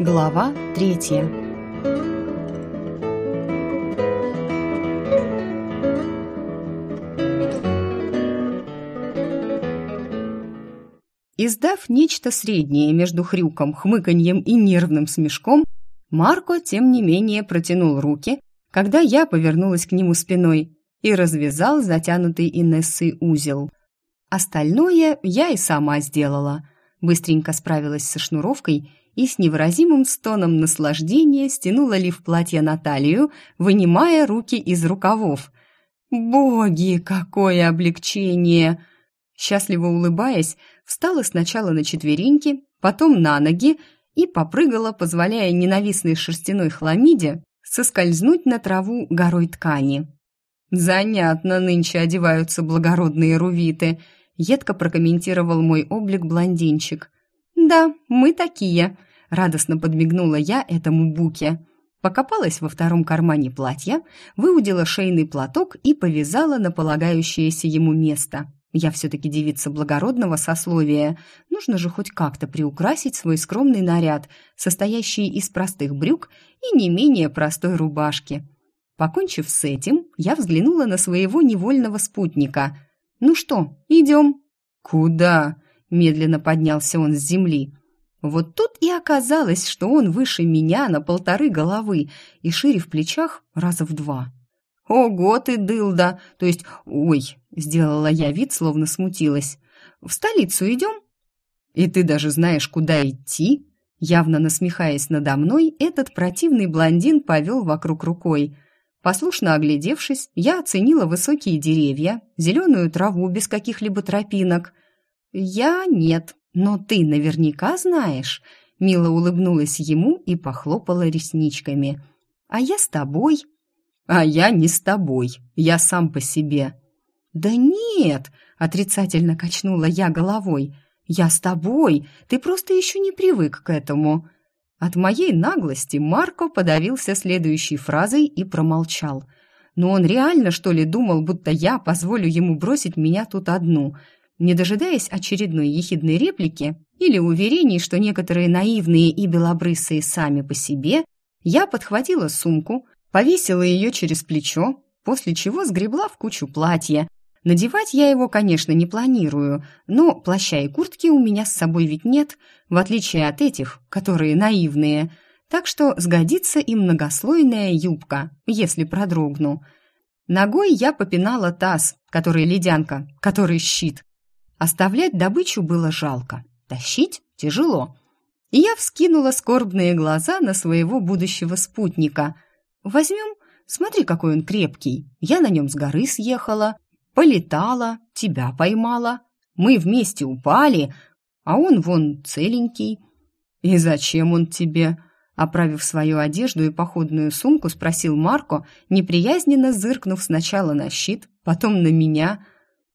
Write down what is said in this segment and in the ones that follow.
Глава третья Издав нечто среднее между хрюком, хмыканьем и нервным смешком, Марко, тем не менее, протянул руки, когда я повернулась к нему спиной и развязал затянутый Инессой узел. Остальное я и сама сделала. Быстренько справилась со шнуровкой и с невыразимым стоном наслаждения стянула лиф платья на талию, вынимая руки из рукавов. «Боги, какое облегчение!» Счастливо улыбаясь, встала сначала на четвереньки, потом на ноги и попрыгала, позволяя ненавистной шерстяной хламиде соскользнуть на траву горой ткани. «Занятно нынче одеваются благородные рувиты», — едко прокомментировал мой облик блондинчик. «Да, мы такие», — радостно подмигнула я этому буке. Покопалась во втором кармане платья, выудила шейный платок и повязала на полагающееся ему место. Я все-таки девица благородного сословия. Нужно же хоть как-то приукрасить свой скромный наряд, состоящий из простых брюк и не менее простой рубашки. Покончив с этим, я взглянула на своего невольного спутника. «Ну что, идем?» «Куда?» – медленно поднялся он с земли. Вот тут и оказалось, что он выше меня на полторы головы и шире в плечах раза в два. «Ого ты, дылда! То есть, ой!» — сделала я вид, словно смутилась. «В столицу идем?» «И ты даже знаешь, куда идти?» Явно насмехаясь надо мной, этот противный блондин повел вокруг рукой. Послушно оглядевшись, я оценила высокие деревья, зеленую траву без каких-либо тропинок. «Я нет, но ты наверняка знаешь», — мило улыбнулась ему и похлопала ресничками. «А я с тобой», «А я не с тобой, я сам по себе». «Да нет!» — отрицательно качнула я головой. «Я с тобой, ты просто еще не привык к этому». От моей наглости Марко подавился следующей фразой и промолчал. Но он реально, что ли, думал, будто я позволю ему бросить меня тут одну, не дожидаясь очередной ехидной реплики или уверений, что некоторые наивные и белобрысые сами по себе, я подхватила сумку, повесила ее через плечо, после чего сгребла в кучу платья. Надевать я его, конечно, не планирую, но плаща и куртки у меня с собой ведь нет, в отличие от этих, которые наивные, так что сгодится и многослойная юбка, если продрогну. Ногой я попинала таз, который ледянка, который щит. Оставлять добычу было жалко, тащить тяжело. И я вскинула скорбные глаза на своего будущего спутника – Возьмем, смотри, какой он крепкий. Я на нем с горы съехала, полетала, тебя поймала. Мы вместе упали, а он вон целенький. И зачем он тебе?» Оправив свою одежду и походную сумку, спросил Марко, неприязненно зыркнув сначала на щит, потом на меня.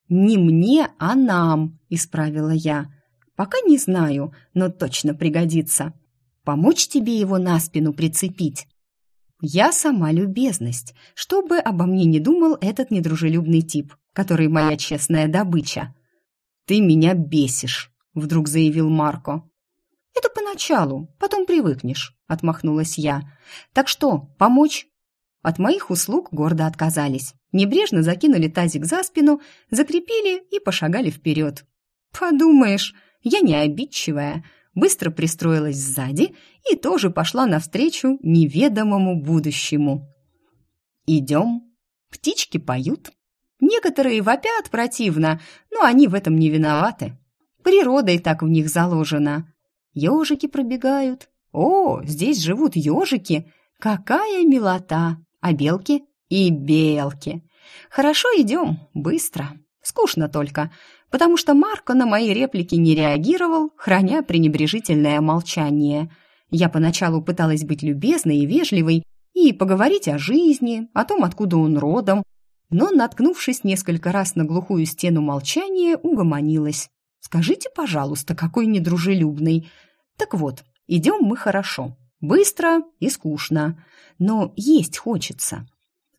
«Не мне, а нам», — исправила я. «Пока не знаю, но точно пригодится. Помочь тебе его на спину прицепить?» Я сама любезность, что бы обо мне не думал этот недружелюбный тип, который моя честная добыча. «Ты меня бесишь», — вдруг заявил Марко. «Это поначалу, потом привыкнешь», — отмахнулась я. «Так что, помочь?» От моих услуг гордо отказались. Небрежно закинули тазик за спину, закрепили и пошагали вперед. «Подумаешь, я не обидчивая», быстро пристроилась сзади и тоже пошла навстречу неведомому будущему. «Идем». Птички поют. Некоторые вопят противно, но они в этом не виноваты. Природой так в них заложено. Ежики пробегают. О, здесь живут ежики. Какая милота! А белки? И белки. Хорошо идем, быстро. Скучно только потому что Марко на мои реплики не реагировал, храня пренебрежительное молчание. Я поначалу пыталась быть любезной и вежливой и поговорить о жизни, о том, откуда он родом, но, наткнувшись несколько раз на глухую стену молчания, угомонилась. «Скажите, пожалуйста, какой недружелюбный. Так вот, идем мы хорошо, быстро и скучно, но есть хочется».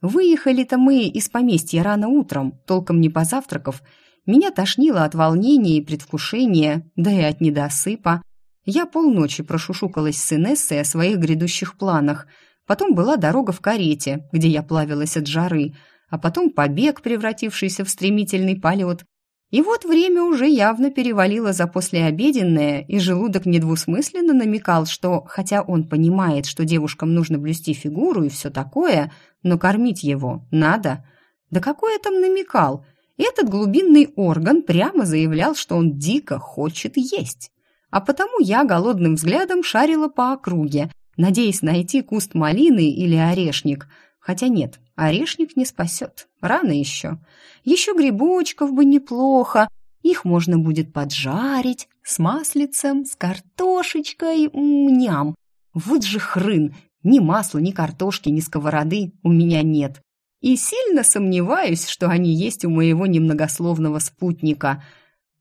Выехали-то мы из поместья рано утром, толком не позавтракав, меня тошнило от волнения и предвкушения, да и от недосыпа. Я полночи прошушукалась с Инессой о своих грядущих планах. Потом была дорога в карете, где я плавилась от жары, а потом побег, превратившийся в стремительный полет. И вот время уже явно перевалило за послеобеденное, и желудок недвусмысленно намекал, что, хотя он понимает, что девушкам нужно блюсти фигуру и все такое, но кормить его надо. Да какой я там намекал? Этот глубинный орган прямо заявлял, что он дико хочет есть. А потому я голодным взглядом шарила по округе, надеясь найти куст малины или орешник. Хотя нет, орешник не спасет, рано еще. Еще грибочков бы неплохо, их можно будет поджарить с маслицем, с картошечкой, ням. Вот же хрын, ни масла, ни картошки, ни сковороды у меня нет. И сильно сомневаюсь, что они есть у моего немногословного спутника –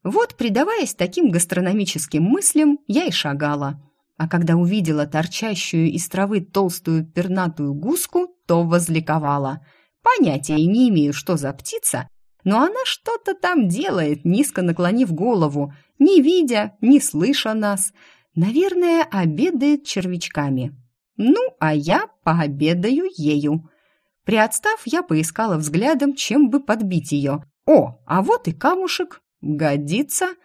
вот, предаваясь таким гастрономическим мыслям, я и шагала. А когда увидела торчащую из травы толстую пернатую гуску, то возликовала. Понятия не имею, что за птица, но она что-то там делает, низко наклонив голову, не видя, не слыша нас. Наверное, обедает червячками. Ну, а я пообедаю ею. Приотстав, я поискала взглядом, чем бы подбить ее. О, а вот и камушек. «Годится?»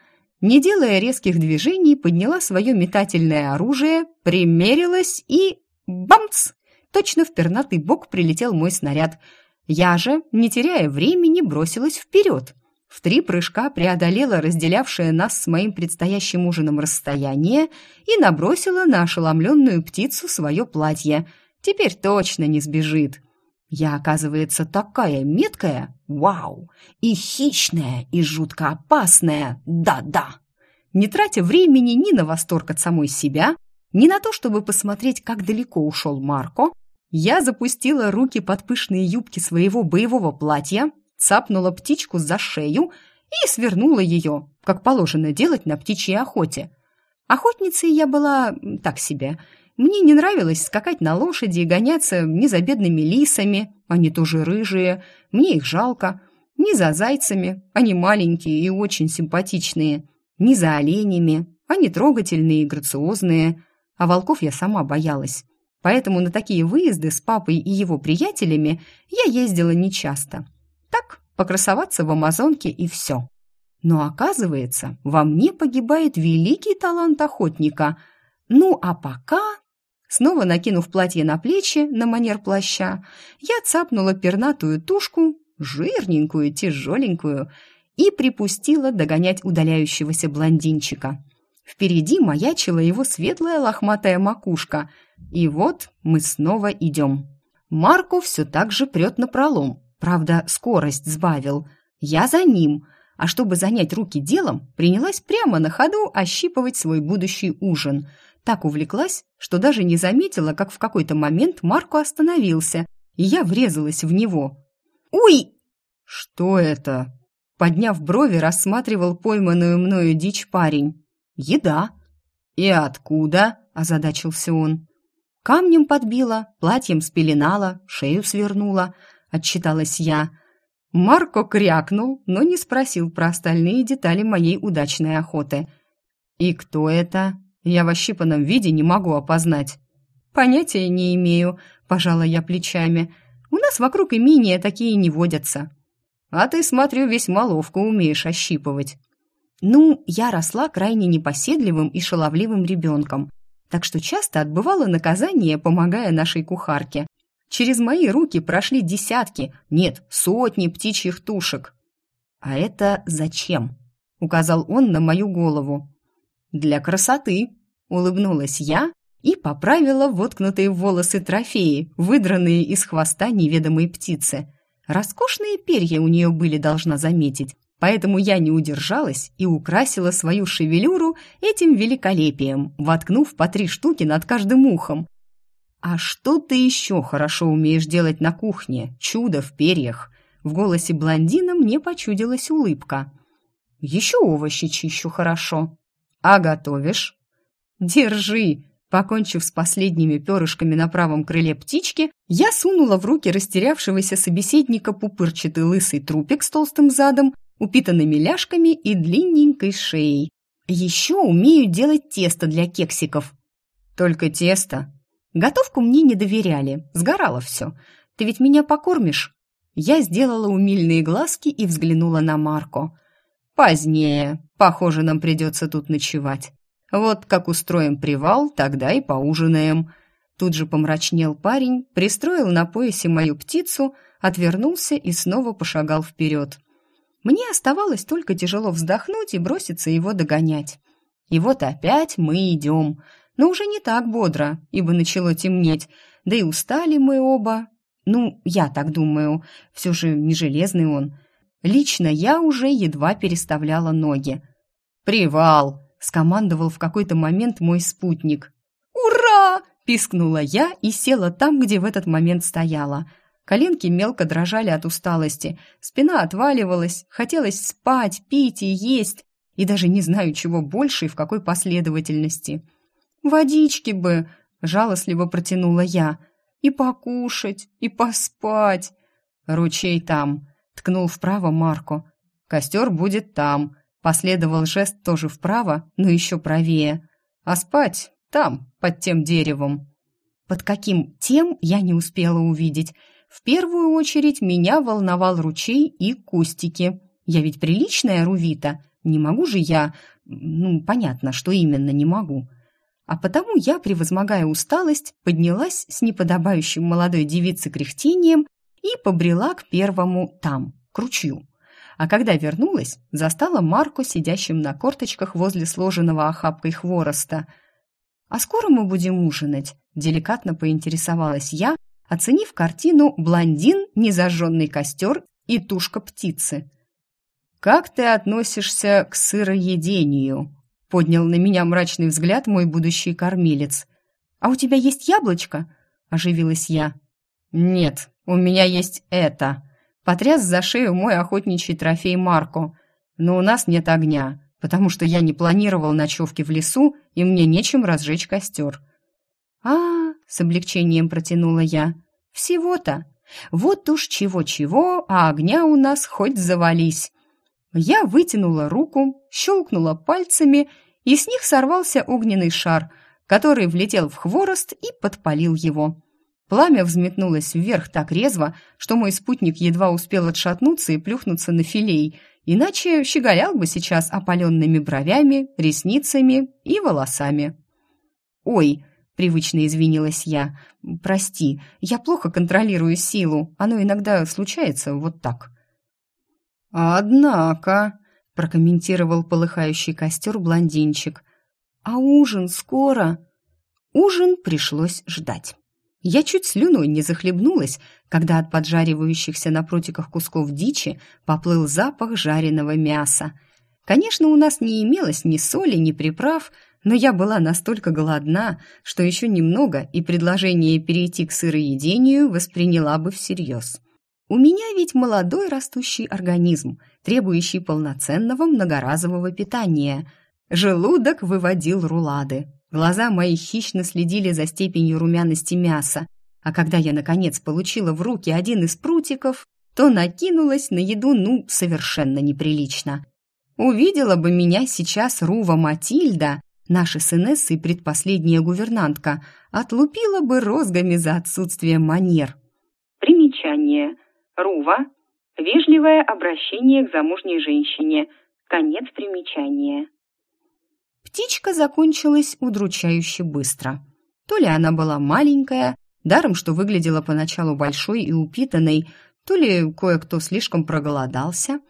Не делая резких движений, подняла свое метательное оружие, примерилась и... Бамц! Точно в пернатый бок прилетел мой снаряд. Я же, не теряя времени, бросилась вперед. В три прыжка преодолела разделявшее нас с моим предстоящим ужином расстояние и набросила на ошеломленную птицу свое платье. Теперь точно не сбежит. Я, оказывается, такая меткая, вау, и хищная, и жутко опасная, да-да. Не тратя времени ни на восторг от самой себя, ни на то, чтобы посмотреть, как далеко ушел Марко, я запустила руки под пышные юбки своего боевого платья, цапнула птичку за шею и свернула ее, как положено делать на птичьей охоте. Охотницей я была так себе – мне не нравилось скакать на лошади и гоняться ни за бедными лисами, они тоже рыжие, мне их жалко, ни за зайцами, они маленькие и очень симпатичные, ни за оленями, они трогательные и грациозные, а волков я сама боялась. Поэтому на такие выезды с папой и его приятелями я ездила нечасто. Так, покрасоваться в Амазонке и все. Но оказывается, во мне погибает великий талант охотника. Ну а пока Снова накинув платье на плечи на манер плаща, я цапнула пернатую тушку, жирненькую, тяжеленькую, и припустила догонять удаляющегося блондинчика. Впереди маячила его светлая лохматая макушка. И вот мы снова идем. Марко все так же прет на пролом. Правда, скорость сбавил. Я за ним. А чтобы занять руки делом, принялась прямо на ходу ощипывать свой будущий ужин – так увлеклась, что даже не заметила, как в какой-то момент Марко остановился, и я врезалась в него. «Уй!» «Что это?» Подняв брови, рассматривал пойманную мною дичь парень. «Еда». «И откуда?» – озадачился он. «Камнем подбила, платьем спеленала, шею свернула», – отчиталась я. Марко крякнул, но не спросил про остальные детали моей удачной охоты. «И кто это?» Я в ощипанном виде не могу опознать. Понятия не имею, пожала я плечами. У нас вокруг имения такие не водятся. А ты, смотрю, весьма ловко умеешь ощипывать. Ну, я росла крайне непоседливым и шаловливым ребенком, так что часто отбывала наказание, помогая нашей кухарке. Через мои руки прошли десятки, нет, сотни птичьих тушек. «А это зачем?» — указал он на мою голову. «Для красоты», — улыбнулась я и поправила воткнутые в волосы трофеи, выдранные из хвоста неведомой птицы. Роскошные перья у нее были, должна заметить, поэтому я не удержалась и украсила свою шевелюру этим великолепием, воткнув по три штуки над каждым ухом. «А что ты еще хорошо умеешь делать на кухне? Чудо в перьях!» В голосе блондина мне почудилась улыбка. «Еще овощи чищу хорошо», «А готовишь?» «Держи!» Покончив с последними перышками на правом крыле птички, я сунула в руки растерявшегося собеседника пупырчатый лысый трупик с толстым задом, упитанными ляжками и длинненькой шеей. Еще умею делать тесто для кексиков. Только тесто. Готовку мне не доверяли, сгорало все. Ты ведь меня покормишь? Я сделала умильные глазки и взглянула на Марко. Позднее. Похоже, нам придется тут ночевать. Вот как устроим привал, тогда и поужинаем. Тут же помрачнел парень, пристроил на поясе мою птицу, отвернулся и снова пошагал вперед. Мне оставалось только тяжело вздохнуть и броситься его догонять. И вот опять мы идем, но уже не так бодро, ибо начало темнеть, да и устали мы оба. Ну, я так думаю, все же не железный он. Лично я уже едва переставляла ноги. «Привал!» — скомандовал в какой-то момент мой спутник. «Ура!» — пискнула я и села там, где в этот момент стояла. Коленки мелко дрожали от усталости, спина отваливалась, хотелось спать, пить и есть, и даже не знаю, чего больше и в какой последовательности. «Водички бы!» — жалостливо протянула я. «И покушать, и поспать!» «Ручей там!» — ткнул вправо Марко. «Костер будет там!» Последовал жест тоже вправо, но еще правее. «А спать там, под тем деревом!» Под каким «тем» я не успела увидеть. В первую очередь меня волновал ручей и кустики. Я ведь приличная Рувита, не могу же я... Ну, понятно, что именно не могу. А потому я, превозмогая усталость, поднялась с неподобающим молодой девице кряхтением и побрела к первому там, к ручью. А когда вернулась, застала Марку сидящим на корточках возле сложенного охапкой хвороста. «А скоро мы будем ужинать?» – деликатно поинтересовалась я, оценив картину «Блондин, незажженный костер и тушка птицы». «Как ты относишься к сыроедению?» — поднял на меня мрачный взгляд мой будущий кормилец. «А у тебя есть яблочко?» — оживилась я. «Нет, у меня есть это», — потряс за шею мой охотничий трофей Марко. «Но у нас нет огня, потому что я не планировал ночевки в лесу, и мне нечем разжечь костер». «А, — с облегчением протянула я, — всего-то. Вот уж чего-чего, а огня у нас хоть завались». Я вытянула руку, щелкнула пальцами, и с них сорвался огненный шар, который влетел в хворост и подпалил его. Пламя взметнулось вверх так резво, что мой спутник едва успел отшатнуться и плюхнуться на филей, иначе щеголял бы сейчас опаленными бровями, ресницами и волосами. «Ой!» — привычно извинилась я. «Прости, я плохо контролирую силу, оно иногда случается вот так». «Однако», — прокомментировал полыхающий костер блондинчик, «а ужин скоро?» Ужин пришлось ждать. Я чуть слюной не захлебнулась, когда от поджаривающихся на протиках кусков дичи поплыл запах жареного мяса. Конечно, у нас не имелось ни соли, ни приправ, но я была настолько голодна, что еще немного и предложение перейти к сыроедению восприняла бы всерьез. У меня ведь молодой растущий организм, требующий полноценного многоразового питания. Желудок выводил рулады. Глаза мои хищно следили за степенью румяности мяса. А когда я, наконец, получила в руки один из прутиков, то накинулась на еду, ну, совершенно неприлично. Увидела бы меня сейчас Рува Матильда, наша с Инессой предпоследняя гувернантка, отлупила бы розгами за отсутствие манер. Примечание. Рува – вежливое обращение к замужней женщине. Конец примечания. Птичка закончилась удручающе быстро. То ли она была маленькая, даром что выглядела поначалу большой и упитанной, то ли кое-кто слишком проголодался.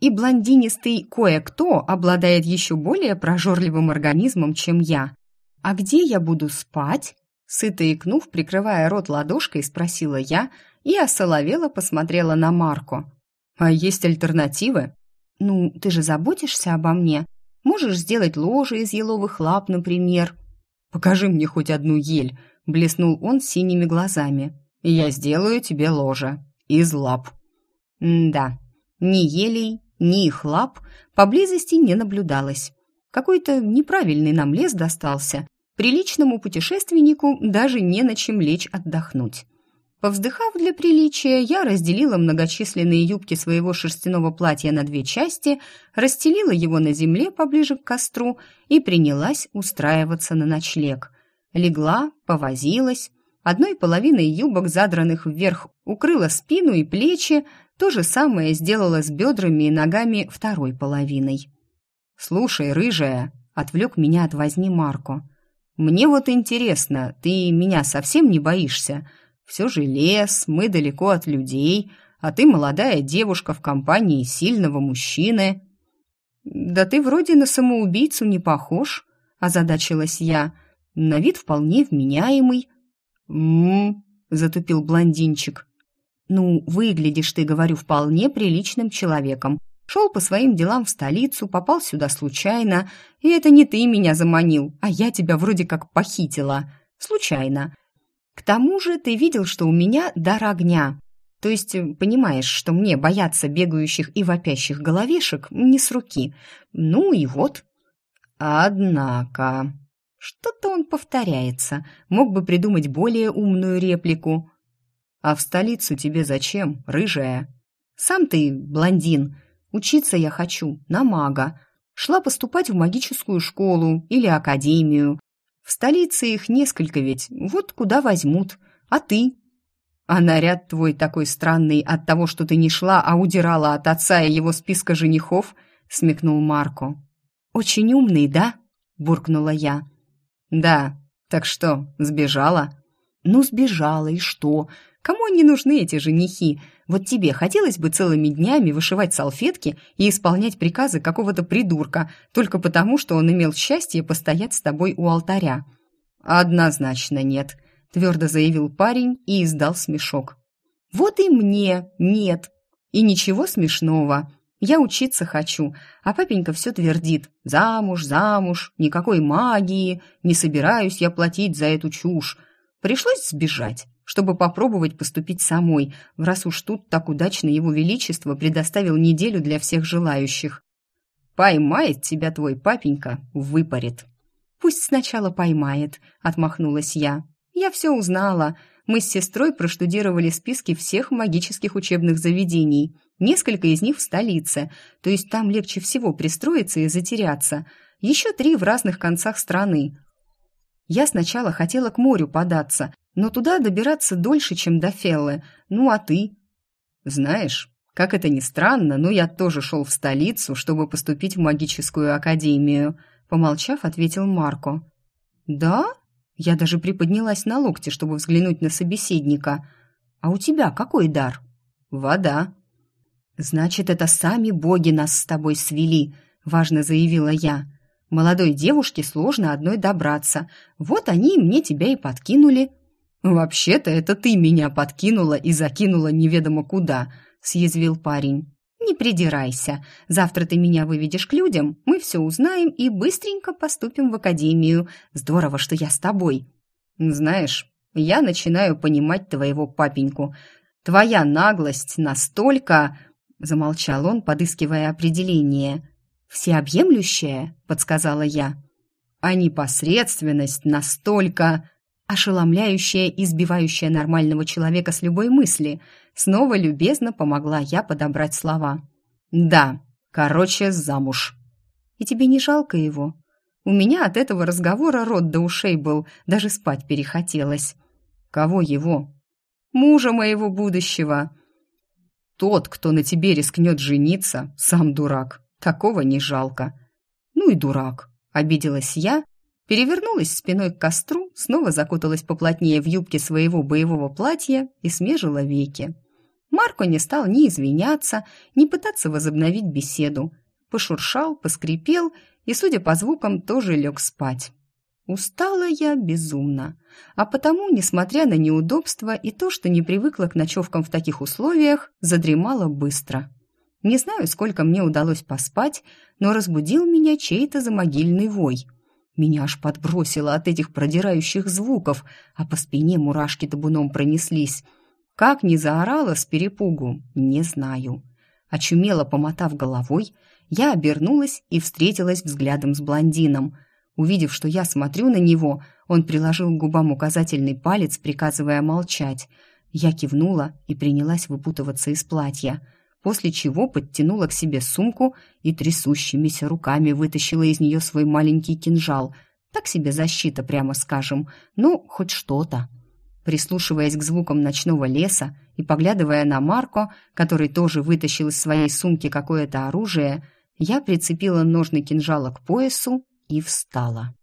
И блондинистый кое-кто обладает еще более прожорливым организмом, чем я. «А где я буду спать?» Сыто икнув, прикрывая рот ладошкой, спросила я и осоловела посмотрела на Марку. «А есть альтернативы?» «Ну, ты же заботишься обо мне. Можешь сделать ложе из еловых лап, например». «Покажи мне хоть одну ель», — блеснул он синими глазами. «И я сделаю тебе ложе. Из лап». «Да, ни елей, ни их лап поблизости не наблюдалось. Какой-то неправильный нам лес достался, Приличному путешественнику даже не на чем лечь отдохнуть. Повздыхав для приличия, я разделила многочисленные юбки своего шерстяного платья на две части, расстелила его на земле поближе к костру и принялась устраиваться на ночлег. Легла, повозилась, одной половиной юбок, задранных вверх, укрыла спину и плечи, то же самое сделала с бедрами и ногами второй половиной. «Слушай, рыжая», — отвлек меня от возни Марко, — «мне вот интересно, ты меня совсем не боишься?» Все же лес, мы далеко от людей, а ты молодая девушка в компании сильного мужчины». «Да ты вроде на самоубийцу не похож», — озадачилась я. «На вид вполне вменяемый». «М-м-м», затупил блондинчик. «Ну, выглядишь ты, говорю, вполне приличным человеком. Шел по своим делам в столицу, попал сюда случайно, и это не ты меня заманил, а я тебя вроде как похитила. Случайно. К тому же ты видел, что у меня дар огня. То есть, э, понимаешь, что мне бояться бегающих и вопящих головешек не с руки. Ну и вот. Однако... Что-то он повторяется. Мог бы придумать более умную реплику. А в столицу тебе зачем, рыжая? Сам ты блондин. Учиться я хочу, на мага. Шла поступать в магическую школу или академию. В столице их несколько ведь, вот куда возьмут. А ты? А наряд твой такой странный от того, что ты не шла, а удирала от отца и его списка женихов, смекнул Марко. Очень умный, да? буркнула я. Да. Так что, сбежала? Ну, сбежала, и что? Кому они нужны, эти женихи? Вот тебе хотелось бы целыми днями вышивать салфетки и исполнять приказы какого-то придурка, только потому, что он имел счастье постоять с тобой у алтаря. Однозначно нет, твердо заявил парень и издал смешок. Вот и мне нет. И ничего смешного. Я учиться хочу, а папенька все твердит. Замуж, замуж, никакой магии, не собираюсь я платить за эту чушь. Пришлось сбежать чтобы попробовать поступить самой, раз уж тут так удачно его величество предоставил неделю для всех желающих. «Поймает тебя твой папенька, выпарит». «Пусть сначала поймает», — отмахнулась я. «Я все узнала. Мы с сестрой проштудировали списки всех магических учебных заведений. Несколько из них в столице, то есть там легче всего пристроиться и затеряться. Еще три в разных концах страны. Я сначала хотела к морю податься, но туда добираться дольше, чем до Феллы. Ну, а ты? Знаешь, как это ни странно, но я тоже шел в столицу, чтобы поступить в магическую академию, помолчав, ответил Марко. Да? Я даже приподнялась на локте, чтобы взглянуть на собеседника. А у тебя какой дар? Вода. Значит, это сами боги нас с тобой свели, важно заявила я. Молодой девушке сложно одной добраться. Вот они мне тебя и подкинули. «Вообще-то это ты меня подкинула и закинула неведомо куда», — съязвил парень. «Не придирайся. Завтра ты меня выведешь к людям, мы все узнаем и быстренько поступим в академию. Здорово, что я с тобой». «Знаешь, я начинаю понимать твоего папеньку. Твоя наглость настолько...» — замолчал он, подыскивая определение. «Всеобъемлющая?» — подсказала я. «А непосредственность настолько...» ошеломляющая и сбивающая нормального человека с любой мысли. Снова любезно помогла я подобрать слова. «Да, короче, замуж». «И тебе не жалко его?» У меня от этого разговора рот до ушей был, даже спать перехотелось. «Кого его?» «Мужа моего будущего». «Тот, кто на тебе рискнет жениться, сам дурак. Такого не жалко». «Ну и дурак», — обиделась я, перевернулась спиной к костру, снова закуталась поплотнее в юбке своего боевого платья и смежила веки. Марко не стал ни извиняться, ни пытаться возобновить беседу. Пошуршал, поскрипел и, судя по звукам, тоже лег спать. Устала я безумно, а потому, несмотря на неудобства и то, что не привыкла к ночевкам в таких условиях, задремала быстро. Не знаю, сколько мне удалось поспать, но разбудил меня чей-то замогильный вой – меня аж подбросило от этих продирающих звуков, а по спине мурашки табуном пронеслись. Как ни заорала с перепугу, не знаю. Очумело помотав головой, я обернулась и встретилась взглядом с блондином. Увидев, что я смотрю на него, он приложил к губам указательный палец, приказывая молчать. Я кивнула и принялась выпутываться из платья, после чего подтянула к себе сумку и трясущимися руками вытащила из нее свой маленький кинжал. Так себе защита, прямо скажем, ну, хоть что-то. Прислушиваясь к звукам ночного леса и поглядывая на Марко, который тоже вытащил из своей сумки какое-то оружие, я прицепила ножны кинжала к поясу и встала.